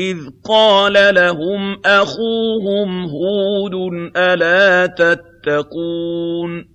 إِذْ قَالَ لَهُمْ أَخُوهُمْ هُودٌ أَلَا تَتَّقُونَ